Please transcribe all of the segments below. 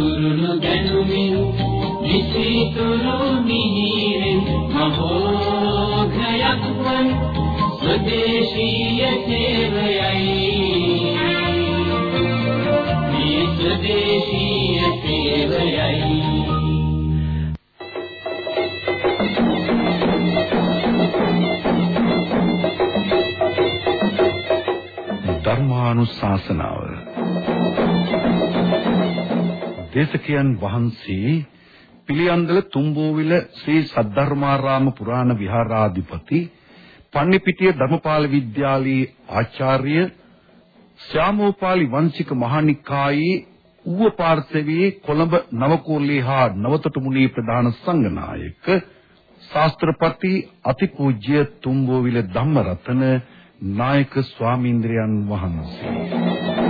දුරුණු ගැනුමින් විසිතුරු මිහිරෙන් මහෝඝයක් වන් ස්වදේශීය සේවයයි. මේ ස්වදේශීය සේවයයි. ධර්මානුශාසනාව දේශකයන් වහන්සේ පිළියන්දල තුම්බෝවිල ශ්‍රී සද්ධර්මාරාම පුරාණ විහාරාධිපති පන්නිපිටිය ධර්මපාල විද්‍යාලයේ ආචාර්ය ශ්‍යාමෝපාලි වංශික මහානිකායේ ඌව පාර්ශවයේ කොළඹ නවකෝල්ලේ හා නවතොටුමුණේ ප්‍රධාන සංඝනායක ශාස්ත්‍රපති අතිපූජ්‍ය තුම්බෝවිල ධම්මරතන නායක ස්වාමීන්ද්‍රයන් වහන්සේ.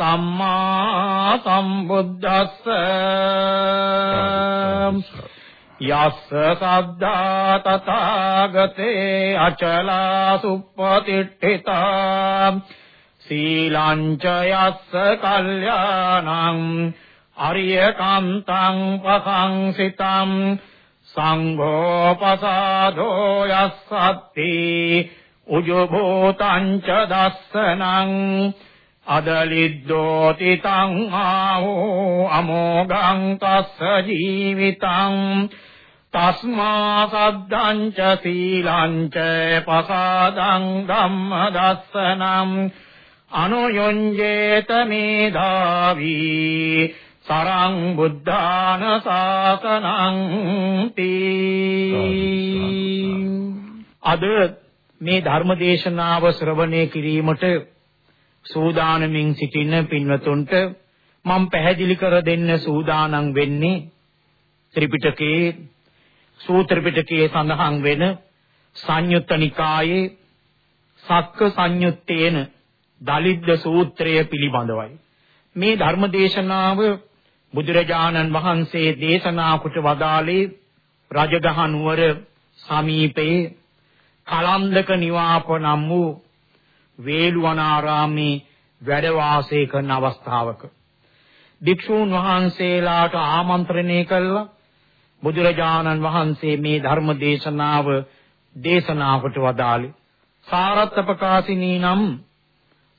සම්මා සම්බුද්දස්ස. යස්ස සද්දා තථාගතේ අචලා සුප්පතිට්ඨිතා. සීලංච යස්ස කල්යාණං අරියකාන්තං පසංසිතං. සංඝෝපසාදෝ යස්සත්ති. උජෝ ච දස්සනං. අදලිද්දෝති තං ආහෝ අමෝගං තස්ස ජීවිතං තස්මා සද්දං ච සීලං ච පසාදං ධම්ම දස්සනං අනුයොඤ්ජේත මේධාවි සරං බුද්ධාන සාසනං තී අද මේ ධර්ම දේශනාව ශ්‍රවණය කිරීමට සූදානමින් සිටින පින්වතුන්ට මම පැහැදිලි කර දෙන්න සූදානම් වෙන්නේ ත්‍රිපිටකයේ සූත්‍ර පිටකයේ සඳහන් වෙන සංයුත්ත නිකායේ සක්ක සංයුත්තේන දලිද්ද සූත්‍රය පිළිබඳවයි. මේ ධර්ම දේශනාව බුදුරජාණන් වහන්සේ දේශනා කොට වදාළේ රජගහ නුවර සමීපයේ කලන්දක නිවාප නම් වූ වේළුවනාරාමේ වැඩ වාසය කරන අවස්ථාවක. භික්ෂූන් වහන්සේලාට ආමන්ත්‍රණය කළා. බුදුරජාණන් වහන්සේ මේ ධර්ම දේශනාව දේශනාවට වදාළේ. සාරත්ත ප්‍රකාශිනී නම්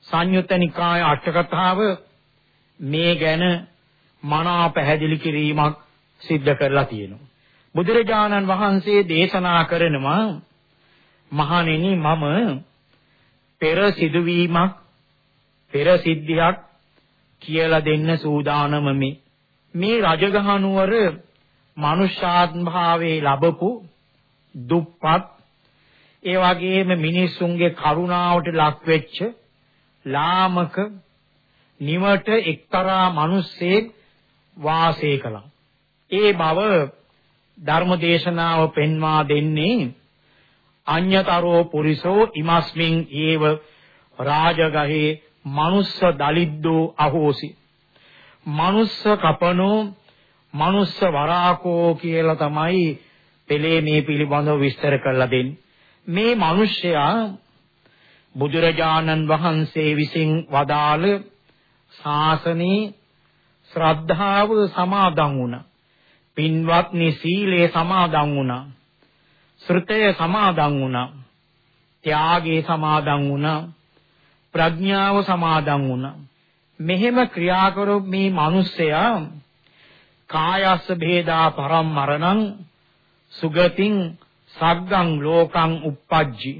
සංයුත්ත නිකාය අටකතාව මේ ගැන මනා පැහැදිලි කිරීමක් සිද්ධ කරලා තියෙනවා. බුදුරජාණන් වහන්සේ දේශනා කරනවා මහණෙනි මම පෙර සිදුවීමක් පෙර සිද්ධියක් කියලා දෙන්න සූදානම මේ මේ රජගහ නුවර මනුෂ්‍යාත්භාවයේ ලැබපු දුප්පත් ඒ වගේම මිනිසුන්ගේ කරුණාවට ලක් වෙච්ච ලාමක නිවට එක්තරා මිනිස්සෙක් වාසය කළා. ඒ බව ධර්මදේශනාව පෙන්වා දෙන්නේ අඤ්‍යතරෝ පුරිසෝ ඉමස්මින් ඒව රාජගහේ මනුස්ස දලිද්දෝ අහෝසි. මනුස්ස කපනෝ මනුස්ස වරාකෝ කියලා තමයි පෙළේ මේ පිළිබඳව විස්තර කරලා දෙන්නේ. මේ මිනිසයා බුදුරජාණන් වහන්සේ විසින් වදාළ ශාසනී ශ්‍රද්ධාව සමාදන් වුණා. පින්වත්නි සීලේ සමාදන් වුණා. ශ්‍රුතය සමාදන් වුණා. ත්‍යාගයේ සමාදන් වුණා. ප්‍රඥාව සමාදන් වුණා. මෙහෙම ක්‍රියා කරොත් මේ මිනිස්සයා කායස්ස භේදා පරම්මරණං සුගතින් සග්ගං ලෝකං uppajji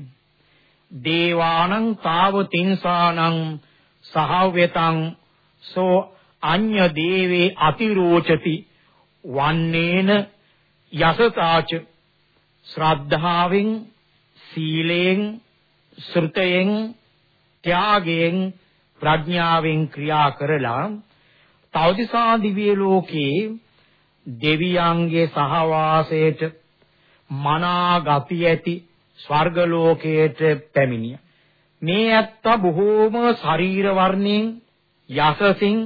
දේවානං තාවතින්සානං සහව්‍යතං සෝ අඤ්‍ය දේවේ අතිරෝචති වන්නේන යසතාච ශ්‍රද්ධාවෙන් සීලයෙන් ශ්‍රුතයෙන් ත්‍යාගයෙන් ප්‍රඥාවෙන් ක්‍රියා කරලා තවදිසා දිව්‍ය ලෝකේ දෙවියන්ගේ සහවාසයට මනා ගති ඇති ස්වර්ග ලෝකයට පැමිණිය. මේ ඇත්ත බොහෝම ශරීර වර්ණයෙන් යසසින්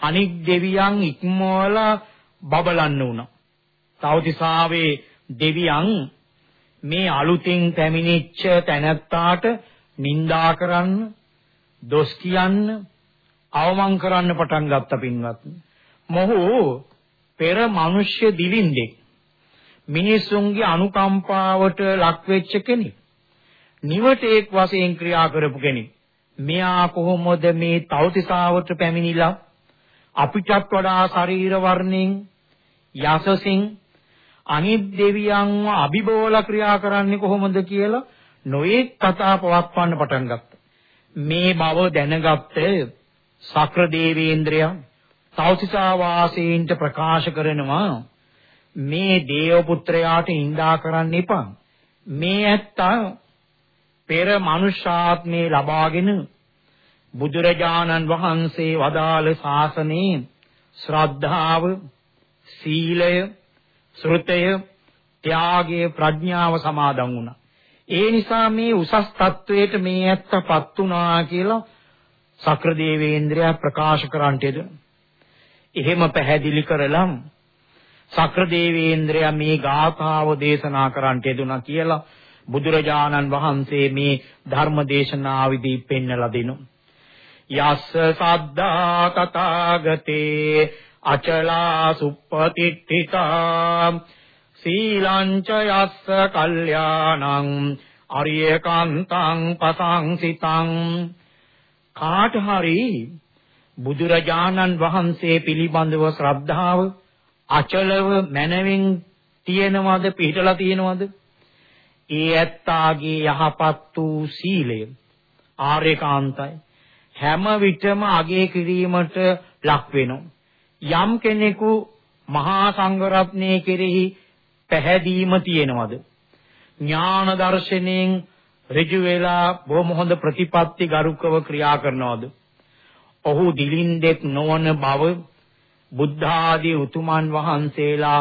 අනික් දෙවියන් ඉක්මවලා බබලන්න වුණා. තවතිසාවේ දෙවියන් මේ අලුතින් පැමිණිච්ච තැනැත්තාට නිඳා කරන්න, දොස් කියන්න, අවමන් කරන්න පටන් ගත්ත පින්වත්. මොහු පෙර මිනිස්ය දිලින්දෙක්. මිනිසුන්ගේ අනුකම්පාවට ලක් වෙච්ච කෙනෙක්. නිවටේක් වශයෙන් ක්‍රියා කරපු කෙනෙක්. මෙයා කොහොමද මේ තවතිසාවට පැමිණිලා අපිටත් වඩා ශරීර වර්ණයෙන් යසසින් අනිත් දෙවියන්ව අභිබෝල ක්‍රියා කරන්නේ කොහොමද කියලා නොයේ කතා පවත්වන්න පටන් ගත්තා. මේ බව දැනගත්ත සක්‍ර දේවේන්ද්‍රයා තවතිසා වාසීන්ට ප්‍රකාශ කරනවා මේ දේව පුත්‍රයාට ඉඳා කරන්න එපා. මේ ඇත්තා පෙර මනුෂ්‍යාත්මේ ලබාගෙන බුදුරජාණන් වහන්සේ වදාළ ශාසනයේ ශ්‍රද්ධාව, සීලය, ශ්‍රුතය, ත්‍යාගය, ප්‍රඥාව සමාදන් වුණා. ඒ නිසා මේ උසස් තත්වයට මේ ඇත්තපත් වුණා කියලා සක්‍රදේවේන්ද්‍රයා ප්‍රකාශ කරන්නටද එහෙම පැහැදිලි කරලම් සක්‍රදේවේන්ද්‍රයා මේ ගාථාව දේශනා කරන්නට යෙදුණා කියලා බුදුරජාණන් වහන්සේ මේ ධර්ම දේශනාවේදී පෙන්වලා දිනු. යස්ස සද්දා තථාගතේ අචලා සුප්පතිට්ඨිතා සීලංච යස්ස කල්යාණං අරියකාන්තං පසංසිතං කාට හරි බුදුරජාණන් වහන්සේ පිළිබඳව ශ්‍රද්ධාව අචලව මනවින් තියෙනවද පිළිටලා තියෙනවද ඒ ඇත්තාගේ යහපත් වූ සීලය ආර්යකාන්තයි හැම විටම අගය කිරීමට ලක් වෙනවා. යම් කෙනෙකු මහා සංඝරත්නයේ කෙරෙහි පැහැදීම තියෙනවද? ඥාන දර්ශනයෙන් ඍජු වෙලා බොහොම හොඳ ප්‍රතිපත්ති ගරුකව ක්‍රියා කරනවද? ඔහු දිලින්දෙක් නොවන බව බුද්ධ ආදී උතුමන් වහන්සේලා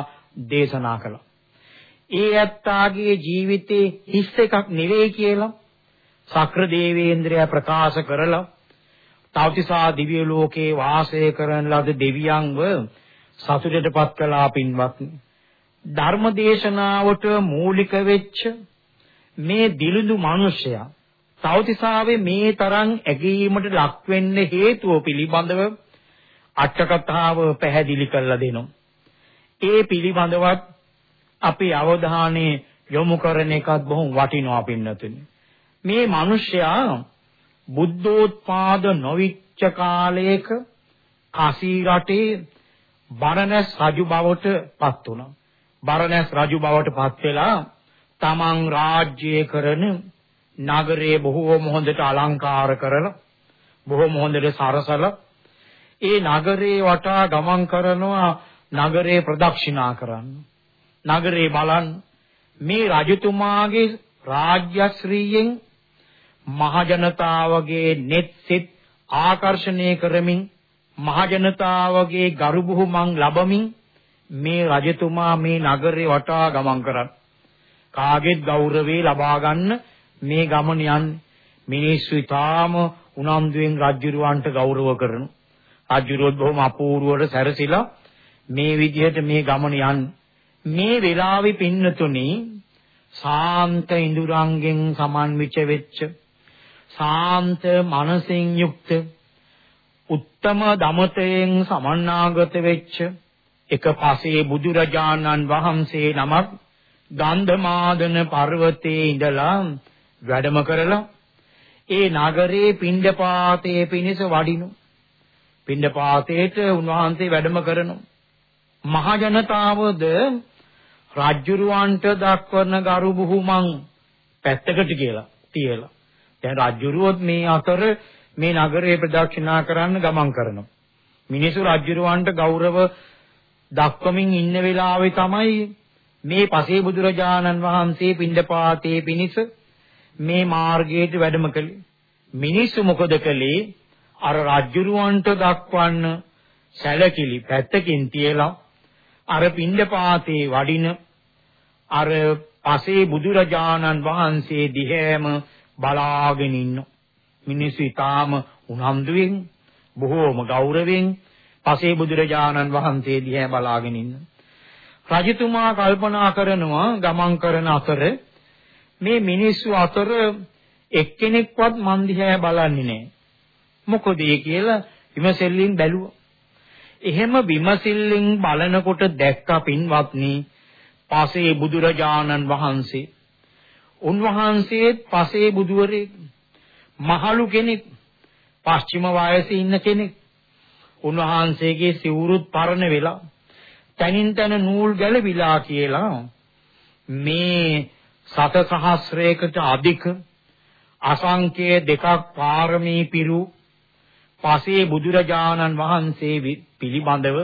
දේශනා කළා. ඒ ඇත්තාගේ ජීවිතේ හිස් එකක් නෙවෙයි කියලා සක්‍ර දේවේන්ද්‍රයා ප්‍රකාශ කරලා තවතිසා දිව්‍ය ලෝකේ වාසය කරන ලද දෙවියන්ව සතුටටපත් කළා පින්වත්නි. ධර්ම දේශනාවට මූලික වෙච්ච මේ දිලිඳු මිනිසයා තවතිසාවේ මේ තරම් ඇගීමට ලක් වෙන්න හේතුව පිළිබඳව අටකතාව පැහැදිලි කරලා දෙනවා. ඒ පිළිබඳවත් අපි අවධානය යොමු කරන එකත් බොහොම වටිනවා පින්නතුනි. මේ මිනිසයා බුද්ධෝත්පාද නොවිච්ච කාලයක කාසී රටේ බරණැස් රජු බවට පත් වුණා. බරණැස් රජු බවට පත් වෙලා තමන් රාජ්‍ය කරන නගරයේ බොහෝම හොඳට අලංකාර කරලා බොහෝම හොඳට සරසලා ඒ නගරේ වටා ගමන් කරනවා නගරේ ප්‍රදක්ෂිනා කරන්න. නගරේ බලන් මේ රජතුමාගේ රාජ්‍යශ්‍රීයෙන් මහජනතාවගේ net සිත් ආකර්ෂණය කරමින් මහජනතාවගේ ගරු බුහුමන් ලැබමින් මේ රජතුමා මේ නගරේ වටා ගමන් කරත් කාගෙත් ගෞරවේ ලබා ගන්න මේ ගමන යන්නේ. මිනිස්සු ඊටාම උනන්දුවෙන් රජුරවන්ට ගෞරව කරනු රජුරොත් බොහොම අපූර්වවට සැරසිලා මේ විදිහට මේ ගමන යන්නේ. මේ වෙලාවේ පින්නතුනි සාන්ත ඉඳුරංගෙන් සමන්විත වෙච්ච ශාන්ත මනසින් යුක්ත උත්තම දමතයෙන් සමන්නාගත වෙච්ච එක පසේ බුදුරජාණන් වහන්සේ නමක් ගන්ධමාදන පර්වතයේ ඉඳලා වැඩම කරලා ඒ නගරේ පිණ්ඩපාතයේ පිණිස වඩිනු. පිණ්ඩපාතයට උන්වහන්සේ වැඩම කරනු. මහ ජනතාවද රාජ්‍යරුවන්ට දක්වන ගරු බුහුමන් පැත්තකට කියලා තියලා. දැන් රජුරුවොත් මේ අතර මේ නගරේ ප්‍රදක්ෂිනා කරන්න ගමන් කරනවා. මිනිසු රජුරවන්ට ගෞරව දක්වමින් ඉන්න වෙලාවේ තමයි මේ පසේ බුදුරජාණන් වහන්සේ පිණ්ඩපාතේ පිනිස මේ මාර්ගයට වැඩම කළේ. මිනිස්සු මොකද කළේ? අර රජුරවන්ට දක්වන්න සැලකිලි පැත්තකින් තියලා අර පින්ඩපාතේ වඩින අර පසේ බුදුරජාණන් වහන්සේ දිහැම බලාගෙන ඉන්න මිනිස්සු ඊටාම උනන්දුවෙන් බොහෝම ගෞරවයෙන් පසේ බුදුරජාණන් වහන්සේ දිහා බලාගෙන ඉන්න රජතුමා කල්පනා කරනවා ගමන් කරන අතර මේ මිනිස්සු අතර එක්කෙනෙක්වත් මන් දිහා බලන්නේ නැහැ. මොකද ඒ කියලා විමසෙල්ලින් බැලුවා. එහෙම විමසිල්ලෙන් බලනකොට දැක්ක පින්වත්නි පසේ බුදුරජාණන් වහන්සේ උන්වහන්සේත් පසේ බුදුවරේ මහලු කෙනෙක් පශ්චිම වයසේ ඉන්න කෙනෙක්. උන්වහන්සේගේ සිවුරුත් පරණ වෙලා තනින් තන නූල් ගැලවිලා කියලා මේ සත සහස්‍රයකට අධික අසංඛ්‍ය දෙකක් පාරමී පිරු පසේ බුදුරජාණන් වහන්සේ පිළිබඳව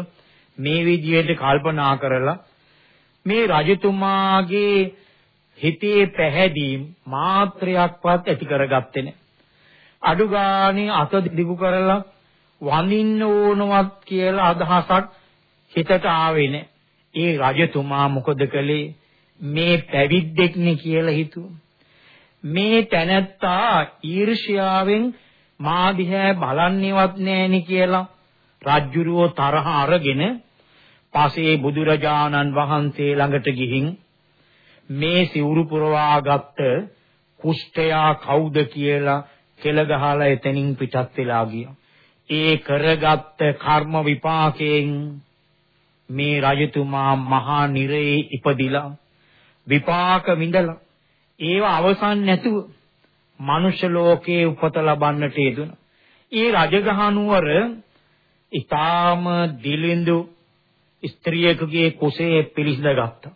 මේ විදිහට කල්පනා කරලා මේ රජතුමාගේ හිතේ පැහැදීම් මාත්‍රයක්වත් ඇති කරගත්තේ නැහැ. අඩු ගානේ අත දිගු කරලා වඳින්න ඕනවත් කියලා අදහසක් හිතට ආවේ නැහැ. ඒ රජතුමා මොකද කළේ? මේ පැවිද්දෙක්නේ කියලා හිතුවා. මේ තැනැත්තා ඊර්ෂ්‍යාවෙන් මා දිහා බලන්නේවත් නැහෙනි කියලා රජ්ජුරුවෝ තරහ අරගෙන පසේ බුදුරජාණන් වහන්සේ ළඟට ගිහින් මේ සිවුරු පුරවාගත්ත කුෂ්ඨයා කවුද කියලා කෙල ගහලා එතනින් පිටත් වෙලා ගියා. ඒ කරගත්ත කර්ම විපාකයෙන් මේ රජතුමා මහා නිරේ ඉපදිලා විපාක විඳලා ඒව අවසන් නැතුව මනුෂ්‍ය ලෝකයේ උපත ලබන්නට යෙදුණා. ඒ රජගහනුවර ඊටාම දිලිඳු ස්ත්‍රියකගේ කුසේ පිළිසිඳ ගත්තා.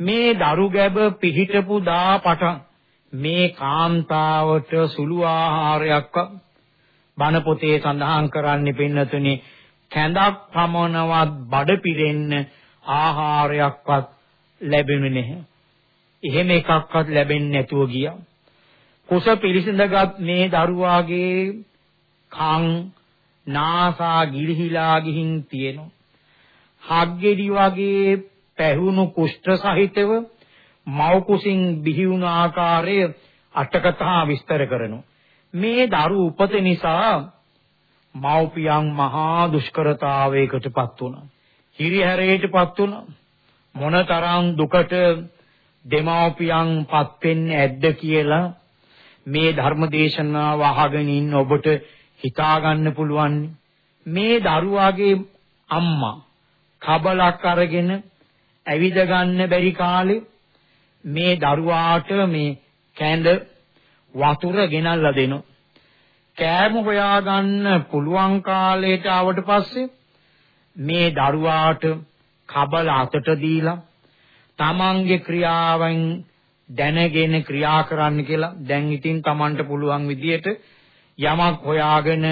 මේ දරු ගැබ පිහිටපු දා පටන් මේ කාන්තාවට සුළු ආහාරයක් බණ පොතේ සඳහන් කරන්නේ පින්නතුනි කැඳක් පමණවත් බඩ පිරෙන්න ආහාරයක්වත් ලැබෙන්නේ නැහැ. එහෙම එකක්වත් ලැබෙන්නේ නැතුව ගියා. කුස පිළිසිඳගත් මේ දරුවාගේ කන් නාසා ගිලිහිලා ගිහින් තියෙනවා. හග්ගෙඩි වගේ පැහුණු කුෂ්ඨ සහිතව මව් කුසින් බිහි වුණ ආකාරය අටකතා විස්තර කරනවා. මේ දරු උපත නිසා මව්පියන් මහා දුෂ්කරතාවයකටපත් වුණා. හිරිහැරයටපත් වුණා. මොනතරම් දුකට දෙමාපියන්පත් වෙන්නේ ඇද්ද කියලා මේ ධර්ම දේශනාව අහගෙන ඉන්න ඔබට හිතා ගන්න පුළුවන් මේ දරුවාගේ අම්මා කබලක් අරගෙන ඇවිද ගන්න බැරි කාලේ මේ දරුවාට මේ කැඳ වතුර ගෙනල්ලා දෙනවා කෑම හොයාගන්න පුළුවන් කාලයට ආවට පස්සේ මේ දරුවාට කබල අතට දීලා තමන්ගේ ක්‍රියාවෙන් දැනගෙන ක්‍රියා කරන්න කියලා දැන් ඉතින් තමන්ට පුළුවන් විදියට යමක් හොයාගෙන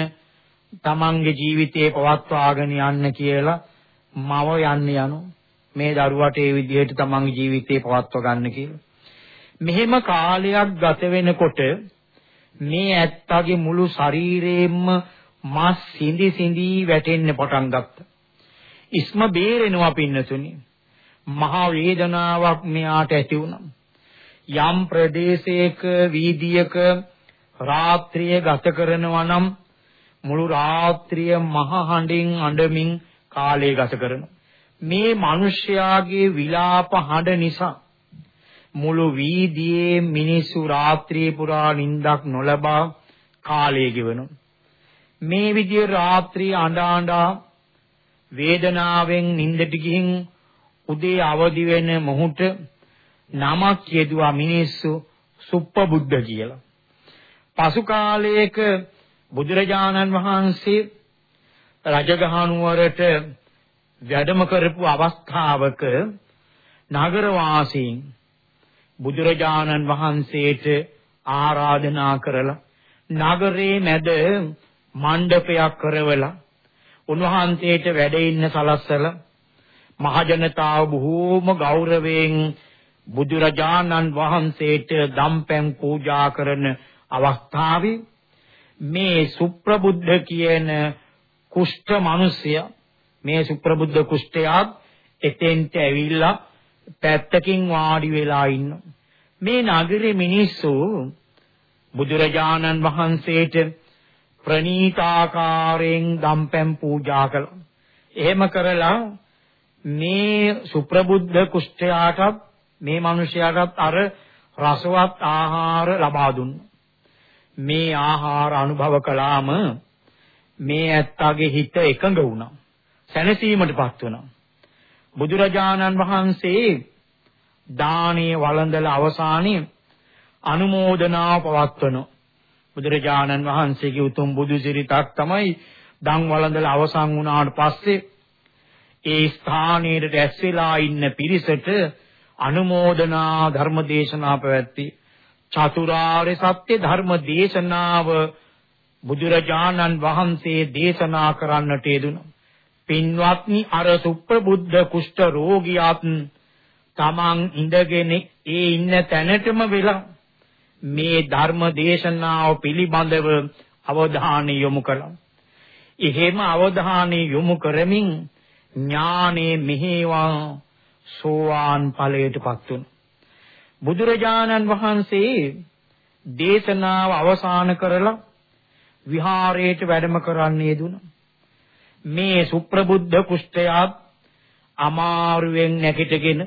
තමන්ගේ ජීවිතේ පවත්වාගෙන යන්න කියලා මව යන්න යනු. මේ දරුවට ඒ විදිහට තමන්ගේ ජීවිතේ පවත්වා ගන්න කියලා මෙහෙම කාලයක් ගත වෙනකොට මේ ඇත්තගේ මුළු ශරීරයෙන්ම මස් සිඳි සිඳි වැටෙන්න පටන් ගත්තා. ඉස්ම බේරෙනවා පින්නතුනි. මහා වේදනාවක් මෙයාට ඇති වුණා. යම් ප්‍රදේශයක වීදියක රාත්‍රිය ගත කරනවා නම් මුළු රාත්‍රිය මහ හඬින් අඬමින් කාලය ගත කරනවා. මේ මිනිස්යාගේ විලාප හඬ නිසා මුළු වීදියේ මිනිස්සු රාත්‍රියේ පුරා නිින්දක් නොලබා කාලය ගෙවනවා. මේ විදිය රාත්‍රිය අඬ අඬ වේදනාවෙන් නිින්දට ගිහින් උදේ අවදි වෙන මොහොත නමක් යෙදුවා මිනිස්සු සුප්පබුද්ධ කියලා. පසු කාලයක බුදුරජාණන් වහන්සේ රජගහනුවරට වැඩම කරපු අවස්ථාවක නගර වාසීන් බුදුරජාණන් වහන්සේට ආරාධනා කරලා නගරේ මැද මණ්ඩපයක් කරවලා උන්වහන්සේට වැඩ ඉන්න සලස්සලා මහජනතාව බොහෝම ගෞරවයෙන් බුදුරජාණන් වහන්සේට දම්පැන් පූජා කරන අවස්ථාවේ මේ සුප්‍රබුද්ධ කියන කුෂ්ඨ මිනිසය මේ සුප්‍රබුද්ධ කුෂ්ඨයා එතෙන්ට ඇවිල්ලා පැත්තකින් වාඩි වෙලා ඉන්නවා. මේ නගරේ මිනිස්සු බුදුරජාණන් වහන්සේට ප්‍රණීතාකාරයෙන් දම්පැන් පූජා කළා. එහෙම කරලා මේ සුප්‍රබුද්ධ කුෂ්ඨයාටත් මේ මිනිසයාටත් අර රසවත් ආහාර ලබා දුන්නා. මේ ආහාර අනුභව කළාම මේ ඇත්තගේ හිත එකඟ වුණා. සැනසීමටපත් වුණා. බුදුරජාණන් වහන්සේ දානීය වළඳලා අවසානයේ අනුමෝදනාව පවත්වනවා. බුදුරජාණන් වහන්සේගේ උතුම් බුදු සිරිතක් තමයි දන් වළඳලා අවසන් වුණාට පස්සේ ඒ ස්ථානයේ රැස් වෙලා ඉන්න පිරිසට අනුමෝදනා ධර්ම දේශනා පැවැත්වි. චතුරාර්ය සත්‍ය ධර්ම දේශනාව බුදුරජාණන් වහන්සේ දේශනා කරන්නට යෙදුණා. පින්වත්නි අර සුප්‍රබුද්ධ කුෂ්ඨ රෝගියාත් තමන් ඉඳගෙන ඒ ඉන්න තැනටම වෙලා මේ ධර්ම දේශනාව පිළිබඳව අවධානය යොමු කළා. එහෙම අවධානය යොමු කරමින් ඥානේ මෙහෙවා සෝවාන් ඵලයටපත් වුණා. බුදුරජාණන් වහන්සේ දේශනාව අවසන් කරලා විහාරයට වැඩම කරන්නේ දුනා. මේ සුප්‍රබුද්ධ කුෂ්ඨයාත් අමාරුවෙන් නැගිටගෙන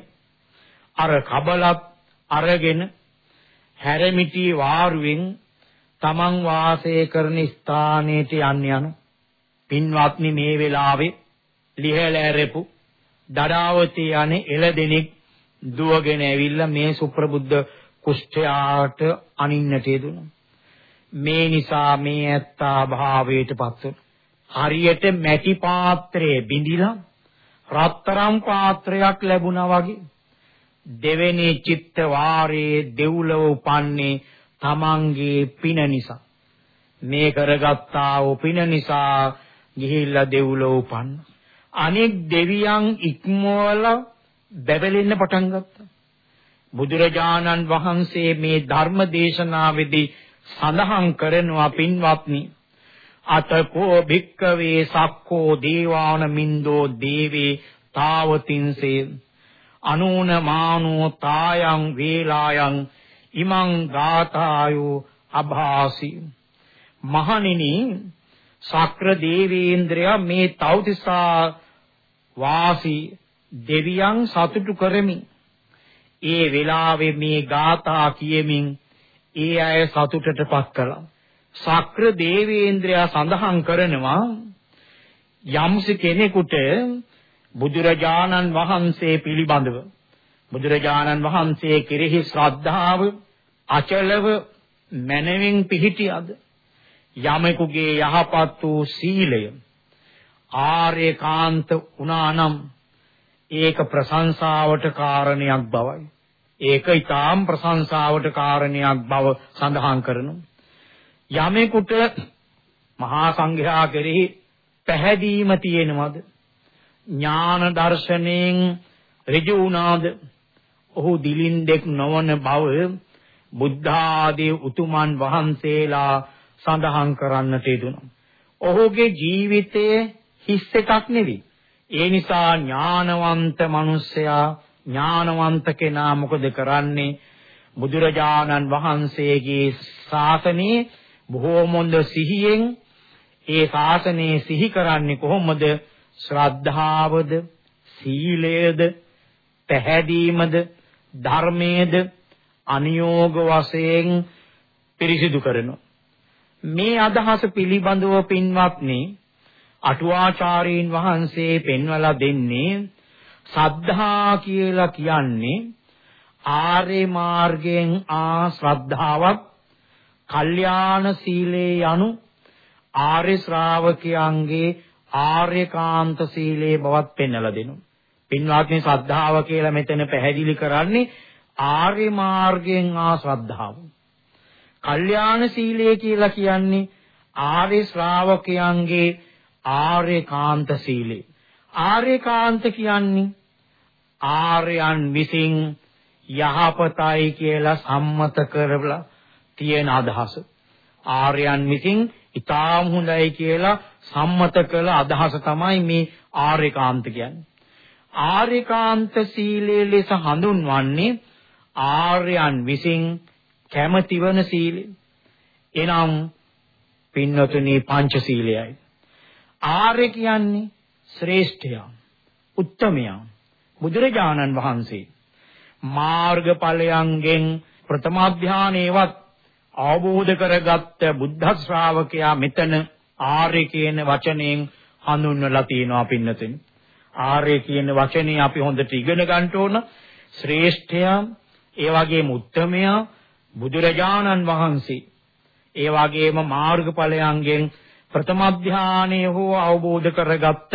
අර කබලත් අරගෙන හැරමිටි වාරුවෙන් තමන් වාසය කරන ස්ථානයට යන්න යන පින්වත්නි මේ වෙලාවේ ලිහලෑරපු දඩාවතී යන්නේ එළදෙනෙක් දුවගෙන ඇවිල්ලා මේ සුප්‍රබුද්ධ කුෂ්ඨයාට අනින්නට යෙදුණා. මේ නිසා මේ ඇත්තා භාවයටපත් වුණා. හරියට මැටි පාත්‍රයේ බිඳිලා රත්තරම් පාත්‍රයක් ලැබුණා වගේ දෙවෙනි චිත්ත වාරයේ දෙව්ලොව උපන්නේ තමන්ගේ පින නිසා. මේ කරගත්තා වූ පින නිසා ගිහිල්ලා දෙව්ලොව උපන්න. අනෙක් දෙවියන් ඉක්මවලා බැබලෙන්න පටන් ගත්තා. බුදුරජාණන් වහන්සේ මේ ධර්ම දේශනාවේදී සඳහන් කරනවා පින්වත්නි අතකෝ භික්කවේ සක්කෝ දේවාන මින්දෝ දේවේ තාවතින්සේ අනූන මානෝ තායං වේලායන් ඉමං ගාතායෝ අභාසි මහණෙනි ශක්‍ර දේවේන්ද්‍රය මේ තෞතිසා වාසී දෙවියන් සතුටු කරමින් ඒ වෙලාවේ මේ ගාථා කියමින් ඒ අය සතුටටපත් කළා. ශක්‍ර දේවේන්ද්‍රයා සඳහන් කරනවා යම්සි කෙනෙකුට බුදුරජාණන් වහන්සේ පිළිබඳව බුදුරජාණන් වහන්සේ කෙරෙහි ශ්‍රද්ධාව අචලව මනමින් පිහිටියද? යමෙකුගේ යහපත් වූ සීලය ආර්යකාන්ත වුණානම් ඒක ප්‍රශංසාවට කාරණයක් බවයි. ඒක ඊටාම් ප්‍රශංසාවට කාරණයක් බව සඳහන් කරනවා. යමෙකුට මහා සංඝයා කෙරෙහි පැහැදීම තියෙනවද ඥාන දර්ශනයෙන් ඍජු වුණාද ඔහු දිලින්දෙක් නොවන බව බුද්ධ ආදී උතුමන් වහන්සේලා සඳහන් කරන්නට යෙදුණා. ඔහුගේ ජීවිතයේ හිස් එකක් නෙවෙයි. ඒ නිසා ඥානවන්ත මිනිසයා ඥානවන්ත කෙනා මොකද කරන්නේ? බුදුරජාණන් වහන්සේගේ ශාසනයේ බොහෝම හොඳ සිහියෙන් ඒ ශාසනය සිහි කරන්නේ කොහොමද? ශ්‍රද්ධාවද? සීලයද? පැහැදීමද? ධර්මයේද? අනියෝග වශයෙන් පිරිසිදු කරනවා. මේ අදහස පිළිබඳව පින්වත්නි අටුවාචාරීන් වහන්සේ පෙන්වලා දෙන්නේ සද්ධා කියලා කියන්නේ ආර්ය මාර්ගයෙන් ආ ශ්‍රද්ධාවක් කල්යාණ සීලේ යනු ආර්ය ශ්‍රාවකයන්ගේ ආර්යකාන්ත සීලේ බවත් පෙන්වලා දෙනවා. පින්වත්නි ශ්‍රද්ධාව කියලා මෙතන පැහැදිලි කරන්නේ ආර්ය මාර්ගයෙන් ආ ශ්‍රද්ධාව. කල්යාණ සීලය කියලා කියන්නේ ආර්ය ශ්‍රාවකයන්ගේ ආර්යකාන්ත සීලය. ආර්යකාන්ත කියන්නේ ආර්යයන් විසින් යහපතයි කියලා සම්මත කරලා තියෙන අදහස. ආර්යයන් විසින් ඊටාම් හොඳයි කියලා සම්මත කළ අදහස තමයි මේ ආර්යකාන්ත කියන්නේ. ආර්යකාන්ත සීලය ලෙස හඳුන්වන්නේ ආර්යයන් විසින් කැමැති වන සීලය. එනම් පින්වතුනි පංචශීලයයි. ආර්ය කියන්නේ ශ්‍රේෂ්ඨයා, උත්තමයා, බුදුරජාණන් වහන්සේ. මාර්ගඵලයන්ගෙන් ප්‍රථම ධානයේවත් අවබෝධ කරගත්ත බුද්ධ ශ්‍රාවකයා මෙතන ආර්ය කියන වචනයෙන් හඳුන්වලා තියෙනවා පින්නතුනි. ආර්ය කියන වචනේ අපි හොඳට ඉගෙන ගන්න ඕන. ශ්‍රේෂ්ඨයා, ඒ වගේම උත්තමයා, බුදුරජාණන් වහන්සේ. ඒ වගේම මාර්ගඵලයන්ගෙන් ප්‍රථම ධානය හෝ අවබෝධ කරගත්ත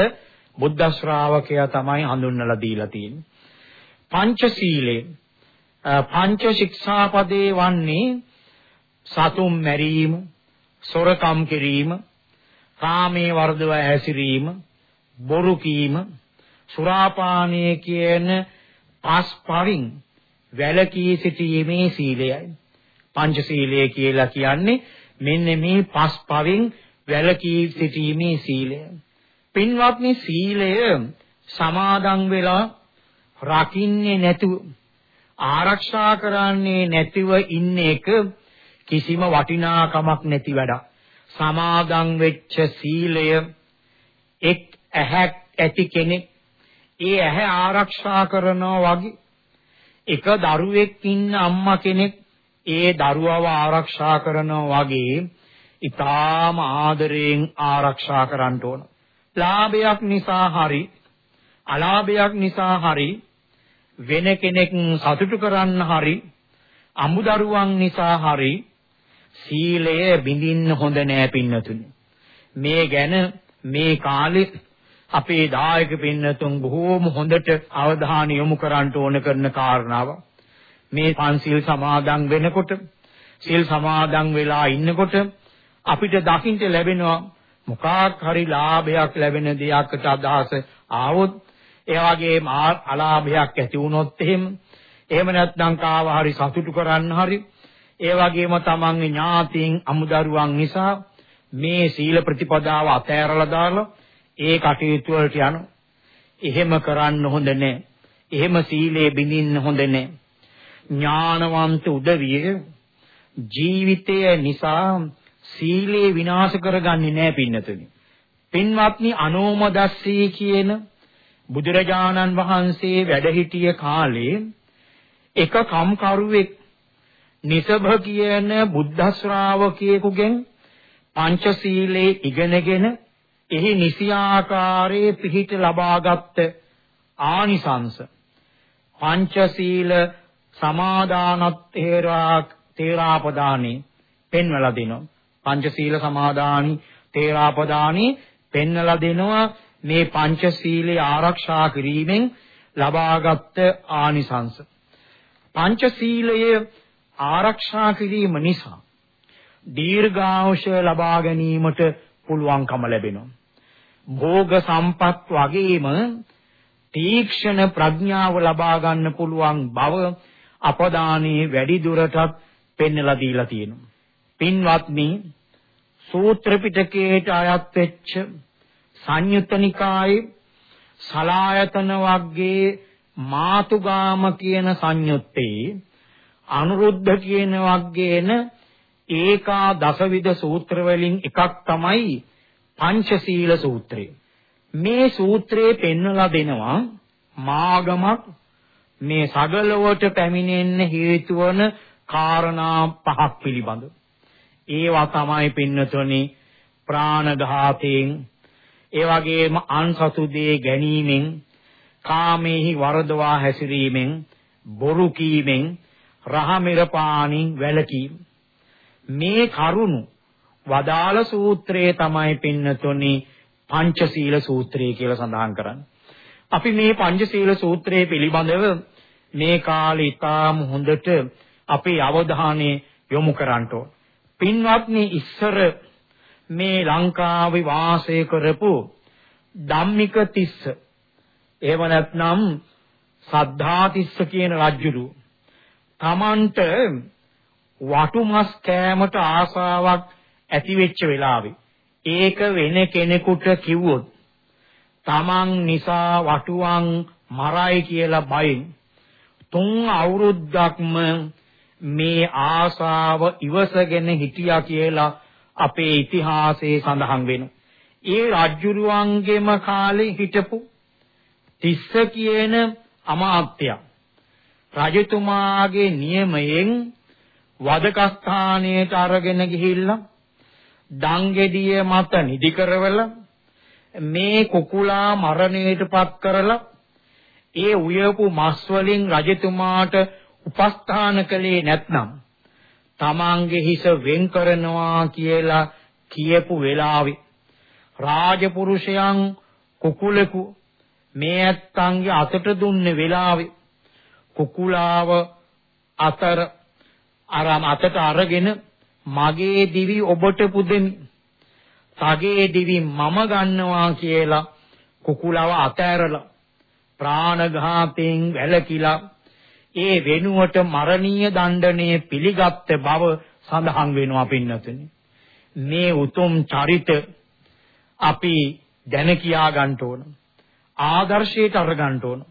බුද්ධ ශ්‍රාවකයා තමයි හඳුන්වලා දීලා තියෙන්නේ. පංචශීලයේ පංච ශික්ෂාපදේ වන්නේ සතුම් මැරීම, සොරකම් කිරීම, කාමයේ වර්ධව හැසිරීම, බොරු කීම, සුරාපානය කියන පස් පරින් වැළකී සිටීමේ සීලයයි. පංචශීලය කියලා කියන්නේ මෙන්න මේ පස් පරින් වැළකී සිටීමේ සීලය. පින්වත්නි සීලය සමාදන් වෙලා රකින්නේ නැතුව ආරක්ෂා කරන්නේ නැතිව ඉන්න එක කිසිම වටිනාකමක් නැති වැඩක්. සමාදන් වෙච්ච සීලය එක් ඇහැක් ඇති කෙනෙක් ඒ ඇහැ ආරක්ෂා කරනවා වගේ එක දරුවෙක් ඉන්න අම්මා කෙනෙක් ඒ දරුවව ආරක්ෂා කරනවා වගේ ඊටාම ආදරයෙන් ආරක්ෂා කරන්න ඕන. ලාභයක් නිසා හරි අලාභයක් නිසා හරි වෙන කෙනෙක් සතුටු කරන්න හරි අමුදරුවන් නිසා හරි සීලය බිඳින්න හොඳ නෑ පින්නතුනි. මේ ගැන මේ කාලේ අපේ දායක පින්නතුන් බොහෝම හොඳට අවධානය යොමු කරන්න ඕන කරන කාරණාව. මේ පන්සිල් සමාදන් වෙනකොට සිල් සමාදන් වෙලා ඉන්නකොට අපිට දකින්න ලැබෙනවා මොකක් හරි ලාභයක් ලැබෙන දෙයකට අදහස ආවොත් ඒ වගේම අලාභයක් ඇති වුණොත් එහෙම එහෙම නැත්නම් කාව හරි සතුටු කරන්න හරි ඒ වගේම තමන්ගේ ඥාතීන් අමුදරුවන් නිසා මේ සීල ප්‍රතිපදාව අතෑරලා දාලා ඒ කටයුතු වලට යන එහෙම කරන්න හොඳ නැහැ. එහෙම සීලේ බිඳින්න හොඳ නැහැ. ඥානවන්ත උදවිය ජීවිතය නිසා සීලේ විනාශ කරගන්නේ නැහැ පින්නතුනි. පින්වත්නි අනෝමදස්සී කියන බුදුරජාණන් වහන්සේ වැඩ සිටිය කාලේ එක කම්කරුවෙක් නිසභ කියන බුද්ධ ශ්‍රාවකයෙකුගෙන් පංචශීලයේ ඉගෙනගෙන එහි නිසියාකාරයේ පිහිට ලබාගත් ආනිසංස. පංචශීල සමාදානත් තේරා තේරාපදානි පෙන්වලා දෙනවා. පංචශීල සමාදානි තේරාපදානි පෙන්වලා දෙනවා මේ පංචශීලයේ ආරක්ෂා කිරීමෙන් ලබාගත් ආනිසංස. පංචශීලයේ ආරක්ෂා කිරීම නිසා දීර්ඝායුෂ ලබා ගැනීමට පුළුවන්කම ලැබෙනවා. භෝග සම්පත් වගේම තීක්ෂණ ප්‍රඥාව ලබා ගන්න පුළුවන් බව අපදානයේ වැඩි දුරටත් පෙන්වලා දීලා තියෙනවා. පින්වත්නි සූත්‍ර පිටකයට අයත් වෙච්ච සංයුත්ත නිකායේ සලායතන වර්ගයේ මාතුගාම කියන සංයුත්තේ අනුරුද්ධ කියන වර්ගයේන ඒකා දසවිධ සූත්‍ර වලින් එකක් තමයි පංචශීල සූත්‍රය. මේ සූත්‍රයේ පෙන්වලා දෙනවා මාගමක් මේ සගලවට පැමිණෙන්න හේතු වන කාරණා පහක් පිළිබඳ. ඒවා තමයි පින්නතුනි ප්‍රාණඝාතයෙන් ඒ වගේම අන්සතු දේ ගැනීමෙන් කාමේහි වරදවා හැසිරීමෙන් බොරු කීමෙන් රහමිර පානින් වැළකීම මේ කරුණු වදාළ සූත්‍රයේ තමයි පින්නතුනි පංචශීල සූත්‍රය කියලා සඳහන් කරන්නේ. අපි මේ පංචශීල සූත්‍රයේ පිළිබඳව මේ කාලේ ඉතාම හොඳට අපේ අවධානය යොමු කරන්න ඕන. පින්වත්නි ඉස්සර මේ ලංකාවේ වාසය කරපු ධම්මික තිස්ස එහෙම නැත්නම් සද්ධා තිස්ස කියන රජුරු තමන්ට වටුමස් කෑමට ආසාවක් ඇති වෙච්ච වෙලාවේ ඒක වෙන කෙනෙකුට කිව්වොත් තමන් නිසා වටුවන් මරයි කියලා බයෙන් තුන් අවුරුද්දක්ම මේ ආසාව ඉවසගෙන හිටියා කියලා අපේ ඉතිහාසයේ සඳහන් වෙනවා. ඒ රජුරුවන්ගේම කාලේ හිටපු තිස්ස කියන අමාත්‍යයා රජතුමාගේ නියමයෙන් වදකස්ථානයට අරගෙන ගිහිල්ලා දංගෙඩිය මත නිදි කරවලා මේ කුකුලා මරණයටපත් කරලා ඒ උයපු මස් වලින් රජතුමාට උපස්ථාන කළේ නැත්නම් තමන්ගේ හිස වෙන් කරනවා කියලා කියපු වෙලාවේ රාජපුරුෂයන් කුකුලෙකු මේ ඇත්තන්ගේ අතට දුන්න වෙලාවේ කුකුලාව අතර අරම අතට අරගෙන මගේ දිවි ඔබට පුදෙමි. තගේ දිවි මම ගන්නවා කියලා කුකුලාව අතෑරලා ප්‍රාණඝාතයෙන් වැළකීලා ඒ වෙනුවට මරණීය දණ්ඩනය පිළිගත් බව සඳහන් වෙනවා පින්නතුනි. මේ උතුම් චරිත අපි දැන කියා ගන්න ඕන. ආදර්ශයට අර ගන්න ඕන.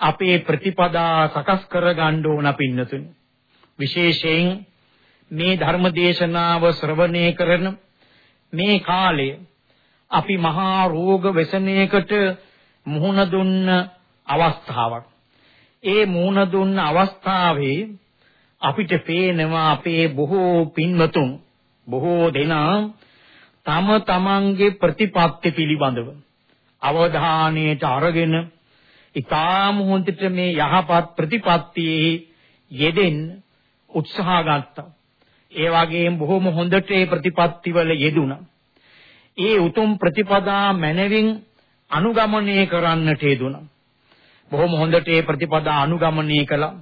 අපේ ප්‍රතිපදා සකස් කරගන්න ඕන පින්නතුනි. විශේෂයෙන් මේ ධර්ම දේශනාව ශ්‍රවණය කරන මේ කාලය අපි මහා රෝග වසනයකට මුහුණ දුන්න අවස්ථාවක්. ඒ මුහුණ දුන්න අවස්ථාවේ අපිට පේනවා අපේ බොහෝ පින්වතුන් බොහෝ දෙනා තම තමන්ගේ ප්‍රතිපත්ති පිළිබඳව අවධානයට අරගෙන ඊටාම හොඳට මේ යහපත් ප්‍රතිපත්තියේ යෙදෙන්න උත්සාහ ගත්තා. ඒ වගේම බොහොම හොඳට ඒ ප්‍රතිපත්තිවල යෙදුණා. ඒ උතුම් ප්‍රතිපදා මනවින් අනුගමනය කරන්නට යෙදුණා. බොහොම හොඳට ඒ ප්‍රතිපදා අනුගමනය කළා.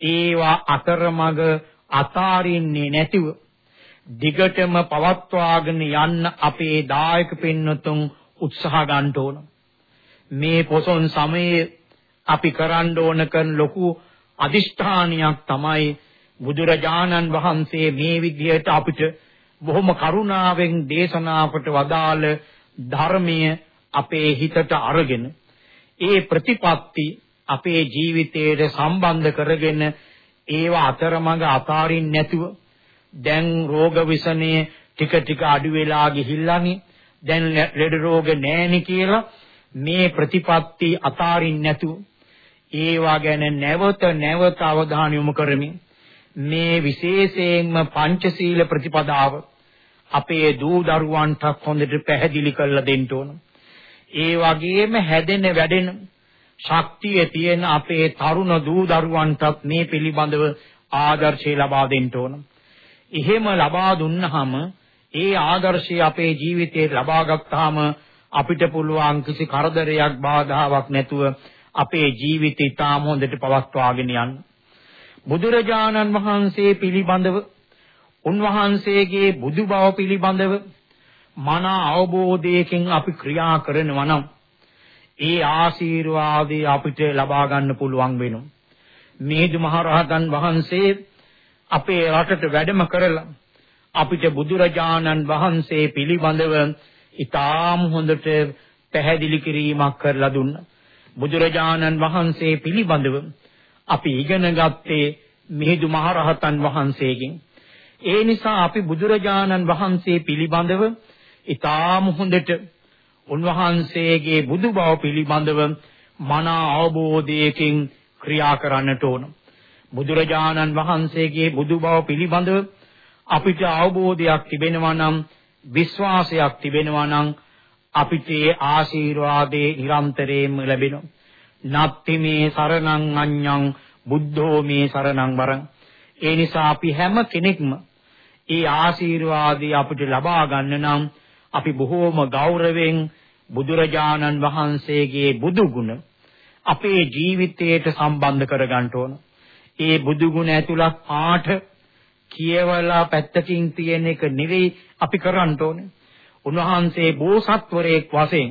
ඒවා අතරමඟ අතාරින්නේ නැතිව දිගටම පවත්වාගෙන යන්න අපේ දායක පින්නතුන් උත්සාහ ගන්න ඕන. මේ පොසොන් සමයේ අපි කරන්න ඕන කරන ලොකු අදිෂ්ඨානියක් තමයි බුදුරජාණන් වහන්සේ මේ විදිහට අපිට බොහොම කරුණාවෙන් දේශනාවට වදාළ ධර්මය අපේ හිතට අරගෙන ඒ ප්‍රතිපත්ති අපේ ජීවිතයට සම්බන්ධ කරගෙන ඒව අතරමඟ අතාරින්න නැතුව දැන් රෝග විසනය ටික ටික අඩු වෙලා ගිහිල්ලානේ. දැන් ලෙඩ රෝග නැහෙනි කියලා මේ ප්‍රතිපත්ති අතාරින්න නැතුව ඒවා ගැන නැවත නැවත අවධානය යොමු කරමින් මේ විශේෂයෙන්ම පංචශීල ප්‍රතිපදාව අපේ දූ දරුවන්ට හොඳට පැහැදිලි කරලා දෙන්න ඕන. ඒ වගේම හැදෙන වැඩෙන ශක්තිය තියෙන අපේ තරුණ දූ දරුවන්ටත් මේ පිළිබඳව ආදර්ශය ලබා දෙන්න ඕන. එහෙම ලබා දුන්නාම ඒ ආදර්ශය අපේ ජීවිතේ ලබා ගත්තාම අපිට පුළුවන් කිසි කරදරයක් බාධාවක් නැතුව අපේ ජීවිතය තාම හොඳට පවත්වාගෙන යන්න. බුදුරජාණන් වහන්සේ පිළිබඳව උන්වහන්සේගේ බුදු බව පිළිබඳව මන අවබෝධයකින් අපි ක්‍රියා කරනවා නම් ඒ ආශිර්වාදය අපිට ලබා ගන්න පුළුවන් වෙනවා. මේදු මහරහතන් වහන්සේ අපේ රටට වැඩම කරලා අපිට බුදුරජාණන් වහන්සේ පිළිබඳව ඊටාම් හොඳට පැහැදිලි කිරීමක් කරලා දුන්නා. බුදුරජාණන් වහන්සේ පිළිබඳව අපි ඉගෙන ගත්තේ මිහිඳු මහරහතන් වහන්සේගෙන්. ඒ නිසා අපි බුදුරජාණන් වහන්සේ පිළිබඳව ඊටාම් හොඳට උන්වහන්සේගේ බුදු බව පිළිබඳව මන අවබෝධයකින් ක්‍රියා කරන්නට ඕන. බුදුරජාණන් වහන්සේගේ බුදු බව පිළිබඳව අපිට අවබෝධයක් තිබෙනවා නම් විශ්වාසයක් තිබෙනවා නම් අපිට ඒ ආශිර්වාදේ නිරන්තරයෙන්ම ලැබෙනවා. නත්ති මේ සරණං අඤ්ඤං බුද්ධෝ මේ සරණං වරං. ඒ නිසා අපි හැම කෙනෙක්ම ඒ ආශිර්වාදي අපිට ලබා ගන්න නම් අපි බොහෝම ගෞරවයෙන් බුදුරජාණන් වහන්සේගේ බුදු ගුණ අපේ ජීවිතයට සම්බන්ධ කර ගන්න ඕන. ඒ බුදු ගුණ ඇතුළත් පාඨ කියවලා පැත්තකින් තියෙන එක නෙවෙයි අපි කරන්න ඕනේ. උන්වහන්සේ බෝසත්වරයෙක් වශයෙන්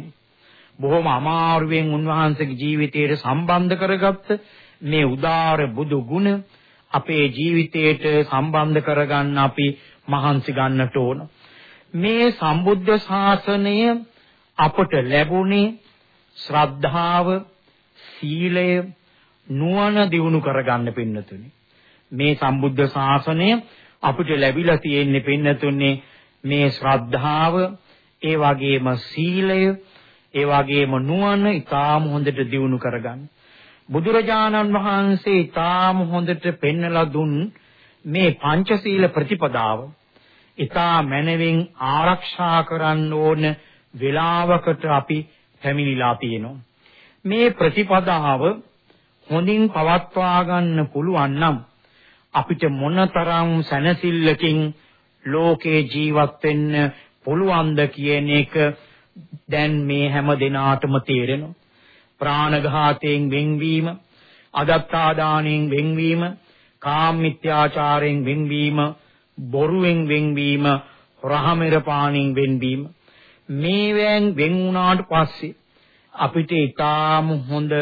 බොහොම අමාරුවෙන් උන්වහන්සේගේ ජීවිතයට සම්බන්ධ කරගත්ත මේ උදාර බුදු ගුණ අපේ ජීවිතයට සම්බන්ධ කරගන්න අපි මහන්සි ගන්නට ඕන. මේ සම්බුද්ධ ශාසනය අපට ලැබුණේ ශ්‍රද්ධාව, සීලය නුවණ දියුණු කරගන්න පින්නතුනි. මේ සම්බුද්ධ ශාසනය අපිට ලැබිලා තියෙන්නේ පින්නතුනේ මේ ශ්‍රද්ධාව, ඒ වගේම සීලය, ඒ වගේම නුවණ ඊටාම හොඳට දියුණු කරගන්න. බුදුරජාණන් වහන්සේ ඊටාම හොඳට පෙන්වලා දුන් මේ පංචශීල ප්‍රතිපදාව ඊටා මනවින් ආරක්ෂා කරන්න ඕන වේලාවකට අපි පැමිණිලා තියෙනවා. මේ ප්‍රතිපදාව හොඳින් පවත්වා ගන්න පුළුවන් නම් අපිට මොනතරම් සැනසෙල්ලකින් ලෝකේ ජීවත් වෙන්න පුළුවන්ද කියන එක දැන් මේ හැම දිනාටම තේරෙනවා. ප්‍රාණඝාතයෙන් වෙන්වීම, අදත්තාදානයෙන් වෙන්වීම, කාමමිත්‍යාචාරයෙන් වෙන්වීම, බොරුවෙන් වෙන්වීම, රහමෙර පාණයෙන් වෙන්වීම මේවෙන් වෙන් වුණාට පස්සේ අපිට ඊටාම හොඳ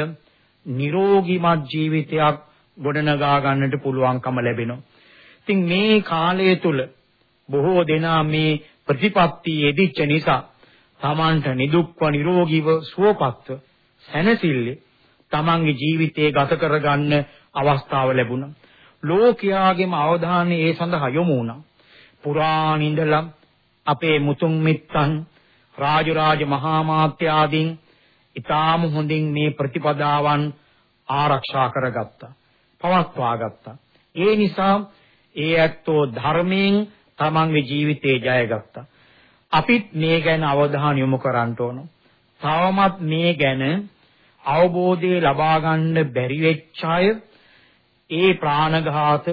නිරෝගීමත් ජීවිතයක් ගොඩනගා ගන්නට පුළුවන්කම ලැබෙනවා. ඉතින් මේ කාලය තුල බොහෝ දෙනා මේ ප්‍රතිපත්ති යෙදිච්ච නිසා තමන්ට නිදුක්ව නිරෝගීව සුවපත්ව සැනසille තමන්ගේ ජීවිතේ ගත කරගන්න අවස්ථාව ලැබුණා. ලෝකයාගේම අවධානය ඒ සඳහා යොමු වුණා. පුරාණ ඉඳලා අපේ මුතුන් මිත්තන් රාජරාජ මහා මාත්‍ය ආදීන් ඊටාම හොඳින් මේ ප්‍රතිපදාවන් ආරක්ෂා කරගත්තා. පවත්වා ගත්තා. ඒ නිසා ඒ ඇත්තෝ ධර්මයෙන් තමන්ගේ ජීවිතේ ජයගත්තා. අපිත් මේ ගැන අවධානය යොමු කරන්න ඕන. තවමත් මේ ගැන අවබෝධය ලබා ගන්න බැරි වෙච්ච අය ඒ ප්‍රාණඝාත,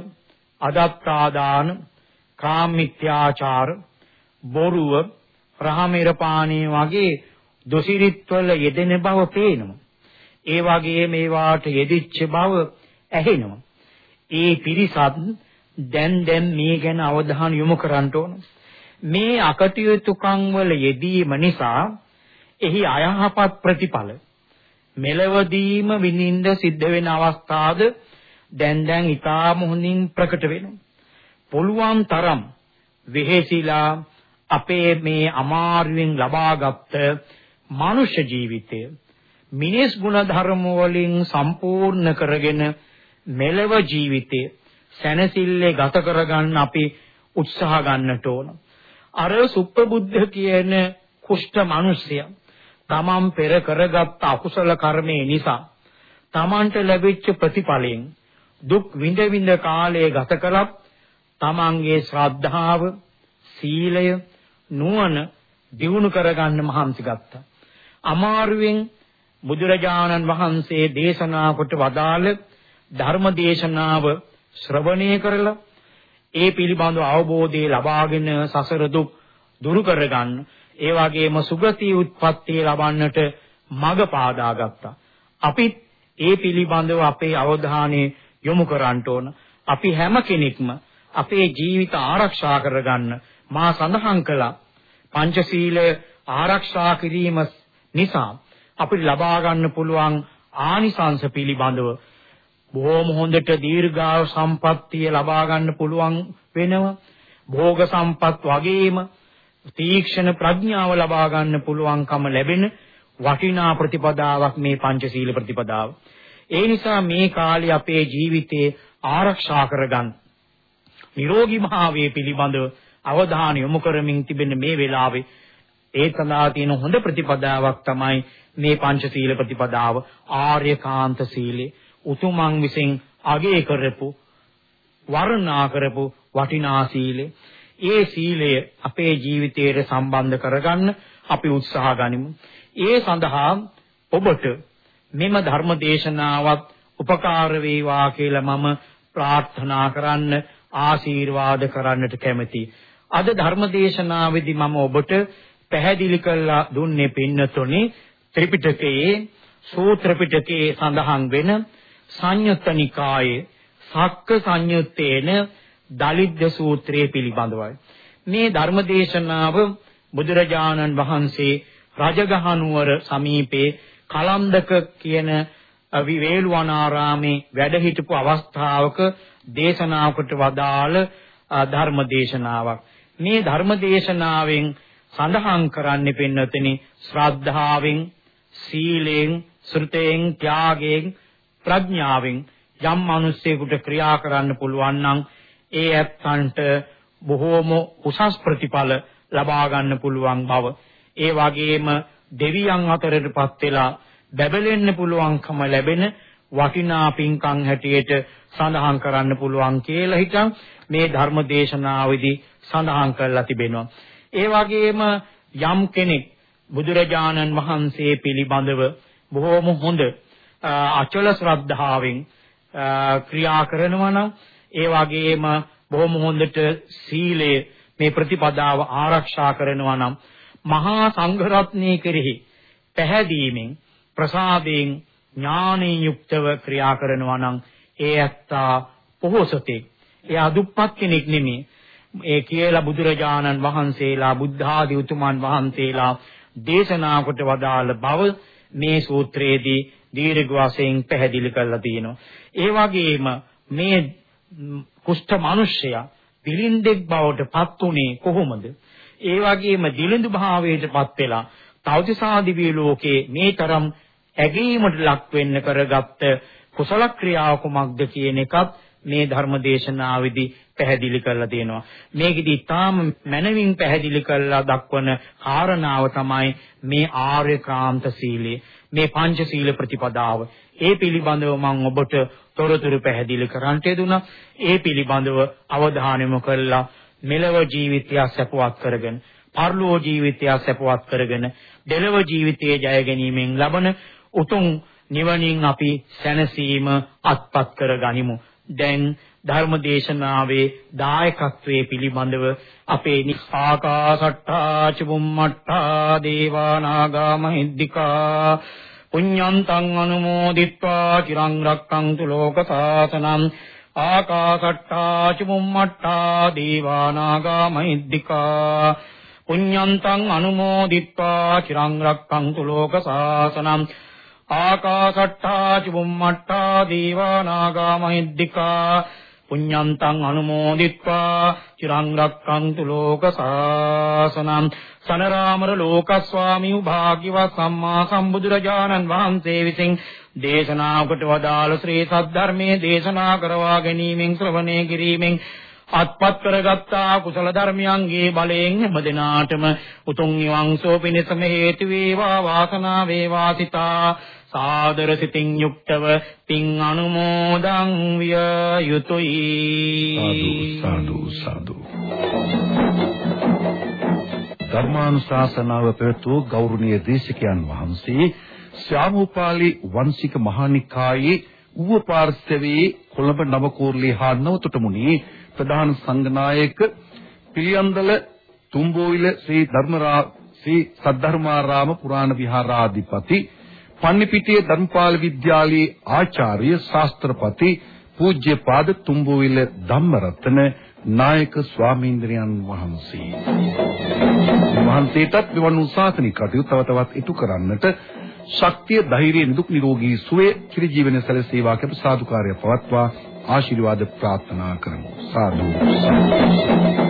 අදත්තාදාන, කාමමිත්‍යාචාර, බොරුව, රහමෙරපාණී වගේ දොසිරිත්වල යෙදෙන බව පේනවා. ඒ වගේ මේවාට යෙදිච්ච බව ඇහෙනවා. ඒ පිරිසත් දැන් දැන් මේ ගැන අවධානය යොමු කරන්න ඕන. මේ අකටයුතුකම් වල යෙදීම නිසා එහි අයහපත් ප්‍රතිඵල මෙලවදීම විඳින්න සිද්ධ වෙන අවස්ථාද දැන් දැන් ඊටාම හොඳින් ප්‍රකට වෙනවා. පුළුවන් තරම් වෙහෙසිලා අපේ මේ අමාරුවෙන් ලබාගත් මනුෂ්‍ය ජීවිතය මිනිස් ගුණ ධර්ම වලින් සම්පූර්ණ කරගෙන මෙලව ජීවිතය සැනසille ගත කරගන්න අපි උත්සාහ ගන්නට ඕන. අර සුප්පබුද්ධ කියන කුෂ්ඨ මිනිසයා තමන් පෙර කරගත් අකුසල කර්මේ නිසා තමන්ට ලැබිච්ච ප්‍රතිඵලයෙන් දුක් විඳ විඳ කාලය ගත කළත් තමන්ගේ ශ්‍රද්ධාව සීලය නුවණ දියුණු කරගන්න මහන්සි ගත්තා. අමාරුවෙන් බුදුරජාණන් වහන්සේ දේශනා කොට වදාළ ධර්ම දේශනාව ශ්‍රවණය කරලා ඒ පිළිබඳව අවබෝධය ලබාගෙන සසර දුක් දුරු කරගන්න ඒ වගේම සුගති උත්පත්තිය ලබන්නට මඟ පාදා ගත්තා. අපිත් ඒ පිළිබඳව අපේ අවධානය යොමු කරන්න ඕන. අපි හැම කෙනෙක්ම අපේ ජීවිත ආරක්ෂා කරගන්න මා සඳහන් කළා පංචශීලය ආරක්ෂා කිරීම නිසා අපිට ලබා ගන්න පුළුවන් ආනිසංස පිළිබඳව බොහොම හොඳට දීර්ඝායු සම්පත්තිය ලබා ගන්න පුළුවන් වෙනවා. භෝග සම්පත් වගේම තීක්ෂණ ප්‍රඥාව ලබා ගන්න පුළුවන්කම ලැබෙන වටිනා ප්‍රතිපදාවක් මේ පංචශීල ප්‍රතිපදාව. ඒ නිසා මේ කාලේ අපේ ජීවිතේ ආරක්ෂා කරගන්න නිරෝගී භාවයේ පිළිබඳව අවධානය යොමු කරමින් තිබෙන මේ වෙලාවේ ඒ සඳහා තියෙන හොඳ ප්‍රතිපදාවක් තමයි මේ පංචශීල ප්‍රතිපදාව. ආර්යකාන්ත සීලේ උතුමන් විසින් අගය කරපු වර්ණනා කරපු වටිනා සීලේ ඒ සීලය අපේ ජීවිතයට සම්බන්ධ කරගන්න අපි උත්සාහ ගනිමු. ඒ සඳහා ඔබට මෙම ධර්ම දේශනාවත් උපකාර වේවා කියලා මම ප්‍රාර්ථනා කරන්න ආශිර්වාද කරන්නට කැමැතියි. අද ධර්ම දේශනාවේදී මම ඔබට පැහැදිලි කරලා දුන්නේ පින්නතුනි ත්‍රිපිටකයේ සූත්‍ර පිටකයේ සඳහන් වෙන සංයුත්ත නිකායේ සක්ක සංයුත්තේන දලිද්ද සූත්‍රයේ පිළිබඳවයි. මේ ධර්ම දේශනාව බුදුරජාණන් වහන්සේ රජගහනුවර සමීපේ කලන්දක කියන විවේලුවනාරාමේ වැඩ හිටපු අවස්ථාවක දේශනාවකට වදාළ ධර්ම දේශනාවක්. මේ ධර්ම දේශනාවෙන් සඳහන් කරන්නේ පින්නතනි ශ්‍රද්ධාවෙන් සීලෙන් ශ්‍රුතයෙන් ත්‍යාගයෙන් ප්‍රඥාවෙන් යම් මිනිසෙකුට ක්‍රියා කරන්න පුළුවන් නම් ඒ ඇත්තන්ට බොහෝම උසස් ප්‍රතිඵල ලබා ගන්න පුළුවන් බව ඒ වගේම දෙවියන් අතරටපත් වෙලා බැබලෙන්න පුළුවන්කම ලැබෙන වටිනා පින්කම් හැටියට සඳහන් කරන්න පුළුවන් කියලා හිතන් මේ ධර්ම දේශනාවේදී සඳහන් කරලා තිබෙනවා. ඒ වගේම යම් කෙනෙක් බුදුරජාණන් වහන්සේ පිළිබඳව බොහෝම හොඳ අචල ශ්‍රද්ධාවෙන් ක්‍රියා කරනවා නම් ඒ වගේම බොහොම හොඳට සීලය මේ ප්‍රතිපදාව ආරක්ෂා කරනවා නම් මහා සංඝරත්නයේ කෙරෙහි පැහැදීමෙන් ප්‍රසාදයෙන් ඥානයෙන් යුක්තව ක්‍රියා කරනවා නම් ඒ ඇත්තා පොහොසතෙක්. එයා දුප්පත් කෙනෙක් නෙමෙයි ඒ කියලා බුදුරජාණන් වහන්සේලා බුද්ධ ආදී උතුමන් වහන්සේලා දේශනා කොට වදාළ බව මේ සූත්‍රයේදී දීර්ඝ වශයෙන් පැහැදිලි කරලා තියෙනවා. ඒ වගේම මේ කුෂ්ඨ මිනිසයා දිලින්දෙක් බවට පත් උනේ කොහොමද? ඒ වගේම දිලිඳු භාවයට පත් වෙලා තවතිසා දිව්‍ය ලෝකේ මේ තරම් ඇගීමට ලක් වෙන්න කරගත්ත කුසල ක්‍රියාව කුමක්ද කියන එකත් මේ ධර්ම දේශනාවේදී පැහැදිලි කරලා තියෙනවා. මේකෙදි ඊටාම මනමින් පැහැදිලි කරලා දක්වන කාරණාව තමයි මේ ආර්යකාන්ත සීලය. මේ පංචශීල ප්‍රතිපදාව. ඒ පිළිබඳව මම ඔබට තොරතුරු පැහැදිලි කරන්නට යෙදුණා. ඒ පිළිබඳව අවධානය යොමු කළා මෙලව ජීවිතය සැපවත් කරගෙන, පරලෝ ජීවිතය සැපවත් කරගෙන, දෙලව ජීවිතයේ ජය ගැනීමෙන් ලබන උතුම් නිවනින් අපි සැනසීම අත්පත් කර ගනිමු. දැන් ධර්මදේශනාවේ දායකත්වයේ පිළිබඳව අපේ නිස්සාකාසට්ටා චුම්මට්ටා දේවානාගා මහිද්దికා පුඤ්ඤන්තං අනුමෝදිත්වා චිරං රක්කන්තු ලෝක සාසනං ආකාසට්ටා චුම්මට්ටා දේවානාගා මහිද්దికා පුඤ්ඤන්තං අනුමෝදිත්වා චිරං රක්කන්තු ලෝක සාසනං ආකාසට්ටා චුම්මට්ටා දේවා නාග මහිද්దికා පුඤ්ඤන්තං අනුමෝදිත්වා චිරං රක්ඛන්තු ලෝක සාසනං සනරාමර ලෝකස්වාමී භාග්‍යවත් සම්මා සම්බුදුරජාණන් වහන්සේ විසින් දේශනා කොට වදාළ ශ්‍රී සද්ධර්මයේ දේශනා කරවා ගැනීමෙන් ශ්‍රවණය කිරීමෙන් අත්පත් කරගත්තා කුසල ධර්මයන්ගේ බලයෙන් හැම දිනාටම උතුම් නිවන් සෝ පිණසම හේතු වේවා වාසනාව වේවා සිතා සාදර සිතින් යුක්තව පින් අනුමෝදන් විය යුතුය. සාදු සාදු ධර්මානුශාසනාව පෙරතු ගෞරවනීය දේශකයන් වහන්සේ ශ්‍යාමෝපාලි වංශික මහානිකායේ ඌව පාර්ශවයේ කොළඹ නවකෝරළේ හා නවතොටමුණේ ප්‍රධාන සංඝනායක පිළියන්දල තුම්බෝවිල ශ්‍රී ධර්මරා ශ්‍රී සද්ධර්මාරාම පුරාණ විහාරාධිපති පන්නිපිටිය ධර්මපාල විද්‍යාලයේ ආචාර්ය ශාස්ත්‍රපති පූජ්‍යපාද තුම්බෝවිල ධම්මරත්න නායක ස්වාමීන්ද්‍රයන් වහන්සේ. වහන්සේටත් මෙවන් උසාසනික කටයුතු තව තවත් ඉටු කරන්නට ශක්තිය ධෛර්යය නිදුක් නිරෝගී සුවය චිරජීවන සැලසේවා කැප සාදුකාරය පවත්වා ආශිර්වාද ප්‍රාර්ථනා කරමු. සාදු. සාදු.